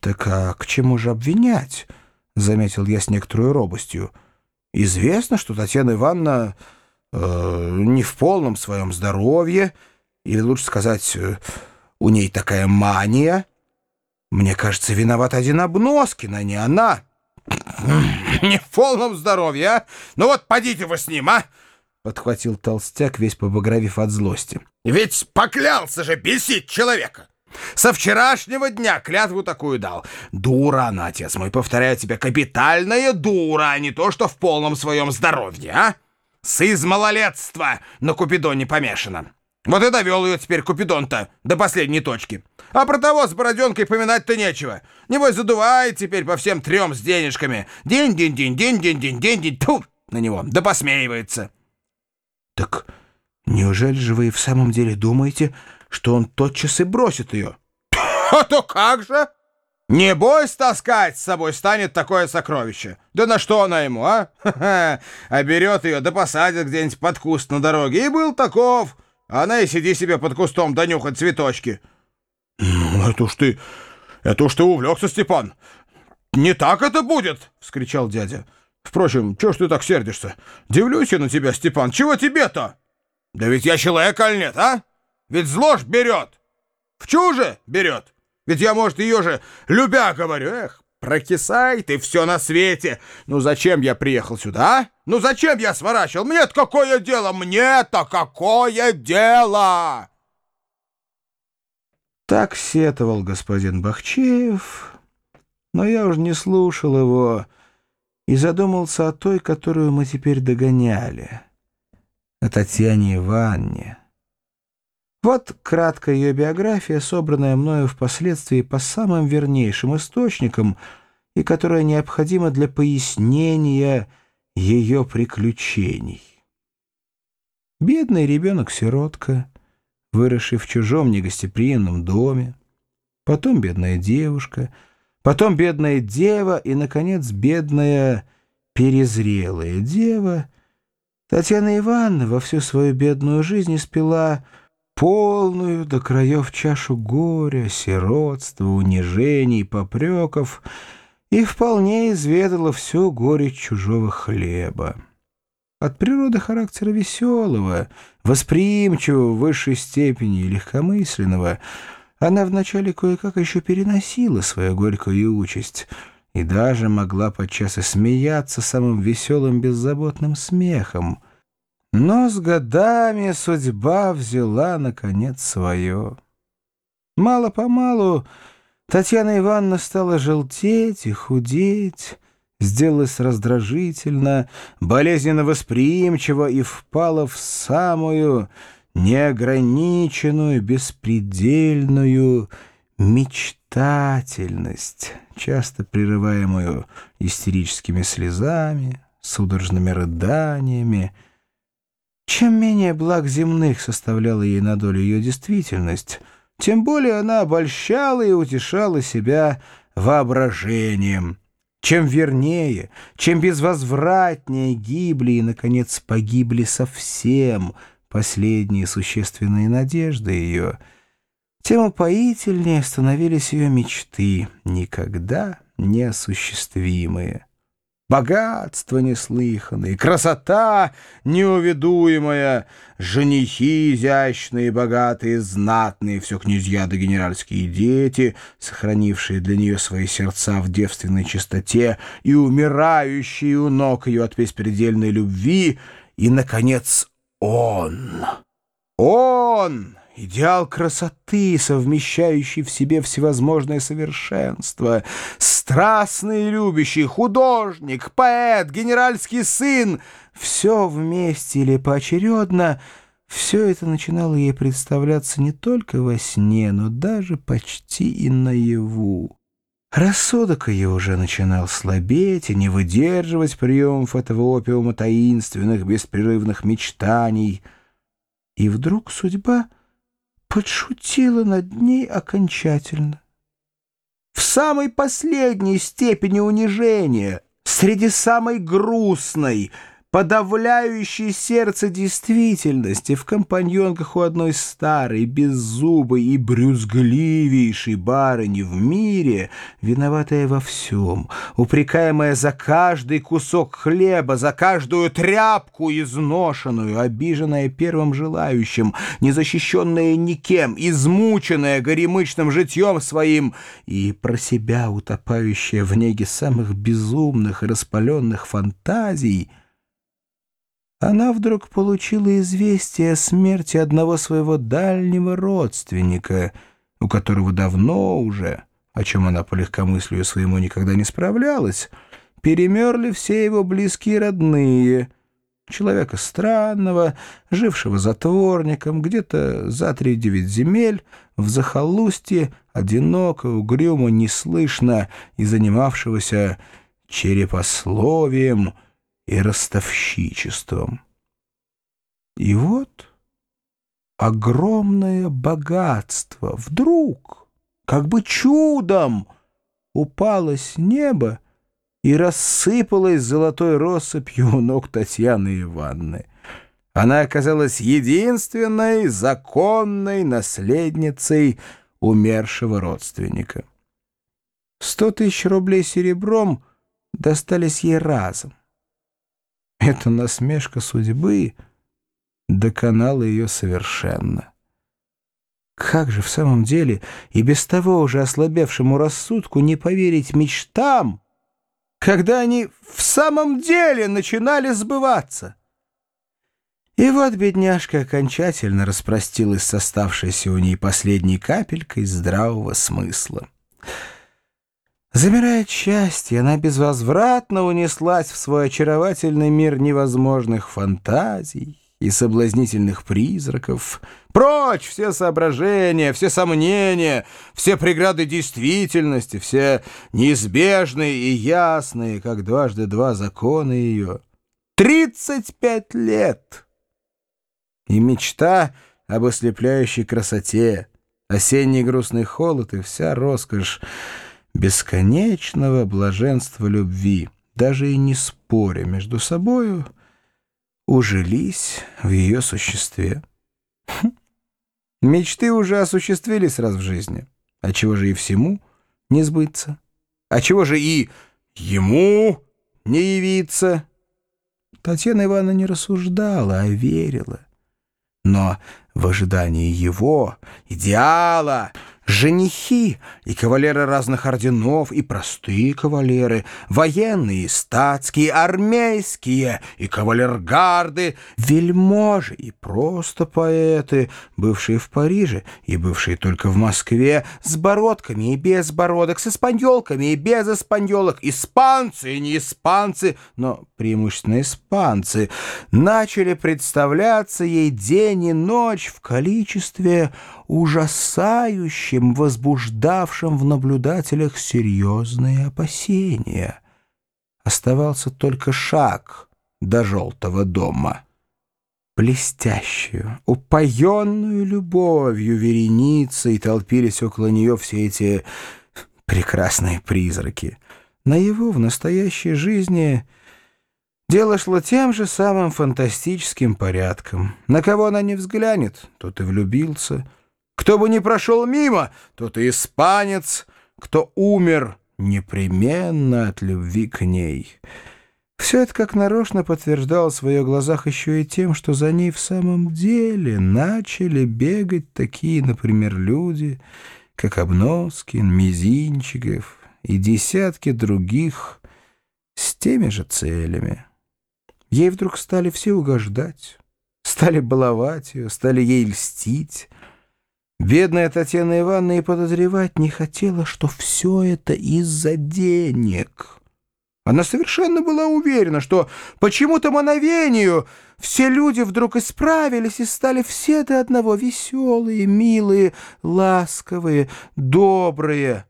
Так а к чему же обвинять? Заметил я с некоторой робостью. Известно, что Татьяна Ивановна э, не в полном своем здоровье, или лучше сказать, э, у ней такая мания. Мне кажется, виноват один Обноскин, а не она. Не в полном здоровье, а? Ну вот подите вы с ним, а? Подхватил толстяк, весь побагровив от злости. Ведь поклялся же бесить человека. Со вчерашнего дня клятву такую дал. Дура она, отец мой, повторяю тебе, капитальная дура, а не то, что в полном своем здоровье, а? С измалолетства на Купидоне помешана. Вот и довел ее теперь Купидон-то до последней точки. А про того с бороденкой поминать-то нечего. Небось задувает теперь по всем трем с денежками. День-день-день-день-день-день-день-день, тьфу, на него, да посмеивается. Так неужели же вы в самом деле думаете, что он тотчас и бросит ее? А то как же? Не бойся таскать с собой станет такое сокровище. Да на что она ему, а? А берет ее да посадит где-нибудь под куст на дороге. И был таков. Она и сиди себе под кустом да нюхать цветочки. Ну, это уж ты... Это уж ты увлекся, Степан. Не так это будет, — вскричал дядя. Впрочем, чего ж ты так сердишься? Дивлюсь я на тебя, Степан. Чего тебе-то? Да ведь я человек, аль нет, а? Ведь зло ж берет. В чуже берет. Ведь я, может, ее же любя говорю. Эх, прокисай ты все на свете. Ну зачем я приехал сюда, а? Ну зачем я сворачивал? Мне-то какое дело? Мне-то какое дело? Так сетовал господин Бахчеев, но я уж не слушал его и задумался о той, которую мы теперь догоняли, о Татьяне Ивановне. Вот краткая ее биография, собранная мною впоследствии по самым вернейшим источникам и которая необходима для пояснения ее приключений. Бедный ребенок-сиротка, выросший в чужом негостеприимном доме, потом бедная девушка, потом бедная дева и, наконец, бедная перезрелая дева, Татьяна Ивановна во всю свою бедную жизнь испила полную до краев чашу горя, сиротства, унижений, попреков и вполне изведала всю горечь чужого хлеба. От природы характера веселого, восприимчивого в высшей степени и легкомысленного, она вначале кое-как еще переносила свою горькую участь и даже могла подчас и смеяться самым веселым беззаботным смехом — но с годами судьба взяла, наконец, свое. Мало-помалу Татьяна Ивановна стала желтеть и худеть, сделалась раздражительно, болезненно восприимчива и впала в самую неограниченную, беспредельную мечтательность, часто прерываемую истерическими слезами, судорожными рыданиями, чем менее благ земных составляла ей на долю ее действительность, тем более она обольщала и утешала себя воображением. Чем вернее, чем безвозвратнее гибли и, наконец, погибли совсем последние существенные надежды ее, тем упоительнее становились ее мечты, никогда неосуществимые богатство неслыханное, красота неуведуемая, женихи изящные, богатые, знатные, все князья да генеральские дети, сохранившие для нее свои сердца в девственной чистоте и умирающие у ног ее от беспредельной любви, и, наконец, он. Он! Идеал красоты, совмещающий в себе всевозможное совершенство, страстный и любящий, художник, поэт, генеральский сын — все вместе или поочередно — все это начинало ей представляться не только во сне, но даже почти и наяву. Рассудок ее уже начинал слабеть и не выдерживать приемов этого опиума таинственных, беспрерывных мечтаний. И вдруг судьба — подшутила над ней окончательно. В самой последней степени унижения, среди самой грустной, подавляющей сердце действительности в компаньонках у одной старой, беззубой и брюзгливейшей барыни в мире, виноватая во всем, упрекаемая за каждый кусок хлеба, за каждую тряпку изношенную, обиженная первым желающим, незащищенная никем, измученная горемычным житьем своим и про себя утопающая в неге самых безумных и распаленных фантазий — она вдруг получила известие о смерти одного своего дальнего родственника, у которого давно уже, о чем она по легкомыслию своему никогда не справлялась, перемерли все его близкие родные, человека странного, жившего затворником, где-то за три девять земель, в захолустье, одиноко, угрюмо, неслышно и занимавшегося черепословием, и ростовщичеством. И вот огромное богатство вдруг, как бы чудом, упало с неба и рассыпалось золотой россыпью у ног Татьяны Ивановны. Она оказалась единственной законной наследницей умершего родственника. Сто тысяч рублей серебром достались ей разом. Эта насмешка судьбы доконала ее совершенно. Как же в самом деле и без того уже ослабевшему рассудку не поверить мечтам, когда они в самом деле начинали сбываться? И вот бедняжка окончательно распростилась с оставшейся у ней последней капелькой здравого смысла. Замирая от счастья, она безвозвратно унеслась в свой очаровательный мир невозможных фантазий и соблазнительных призраков. Прочь все соображения, все сомнения, все преграды действительности, все неизбежные и ясные, как дважды два закона ее. Тридцать пять лет! И мечта об ослепляющей красоте, осенний грустный холод и вся роскошь бесконечного блаженства любви, даже и не споря между собою, ужились в ее существе. Хм. Мечты уже осуществились раз в жизни, а чего же и всему не сбыться? А чего же и ему не явиться? Татьяна Ивановна не рассуждала, а верила. Но в ожидании его, идеала, Женихи и кавалеры разных орденов, и простые кавалеры, военные, статские, армейские, и кавалергарды, вельможи и просто поэты, бывшие в Париже и бывшие только в Москве, с бородками и без бородок, с испаньолками и без испаньолок, испанцы и не испанцы, но преимущественно испанцы, начали представляться ей день и ночь в количестве ужасающим, возбуждавшим в наблюдателях серьезные опасения. Оставался только шаг до желтого дома. Блестящую, упоенную любовью вереницей толпились около нее все эти прекрасные призраки. На его в настоящей жизни дело шло тем же самым фантастическим порядком. На кого она не взглянет, тот и влюбился — кто бы не прошел мимо, тот и испанец, кто умер непременно от любви к ней. Все это как нарочно подтверждалось в ее глазах еще и тем, что за ней в самом деле начали бегать такие, например, люди, как Обноскин, Мизинчиков и десятки других с теми же целями. Ей вдруг стали все угождать, стали баловать ее, стали ей льстить, Бедная Татьяна Ивановна и подозревать не хотела, что все это из-за денег. Она совершенно была уверена, что почему-то мановению все люди вдруг исправились и стали все до одного веселые, милые, ласковые, добрые.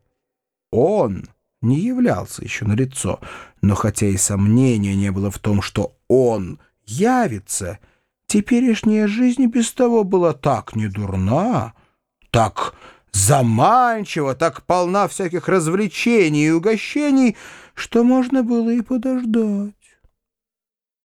Он не являлся еще на лицо, но хотя и сомнения не было в том, что он явится, теперешняя жизнь без того была так недурна, так заманчива, так полна всяких развлечений и угощений, что можно было и подождать.